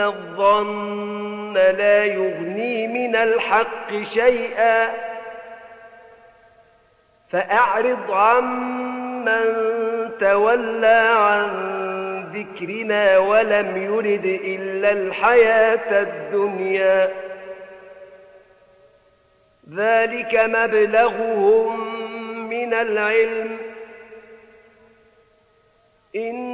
الظن لا يغني من الحق شيئا فأعرض عمن تولى عن ذكرنا ولم يرد إلا الحياة الدنيا. ذلك مبلغهم من العلم. إن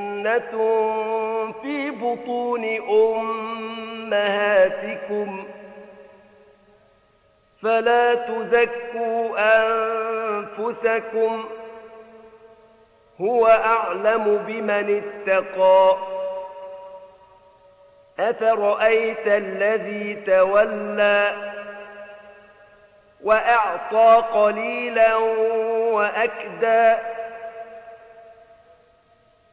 أجنة في بطون أمهاتكم فلا تزكوا أنفسكم هو أعلم بمن اتقى أفرأيت الذي تولى وأعطى قليلا وأكدى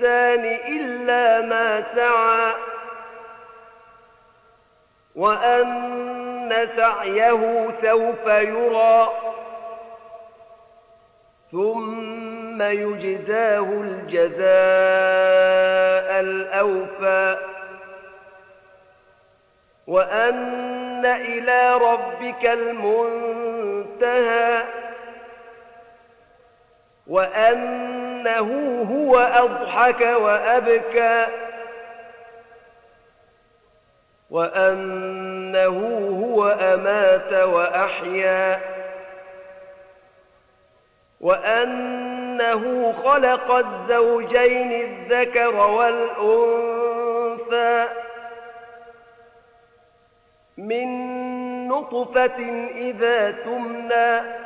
للإنسان إلا ما سعى وأن سعيه سوف يرى ثم يجزاه الجزاء الأوفى. وأن إلى ربك المنتهى. وأنه هو أضحك وأبكى. وأنه هو أمات وأحيا. وأنه خلق الزوجين الذكر والأنثى من نطفة إذا تمنى.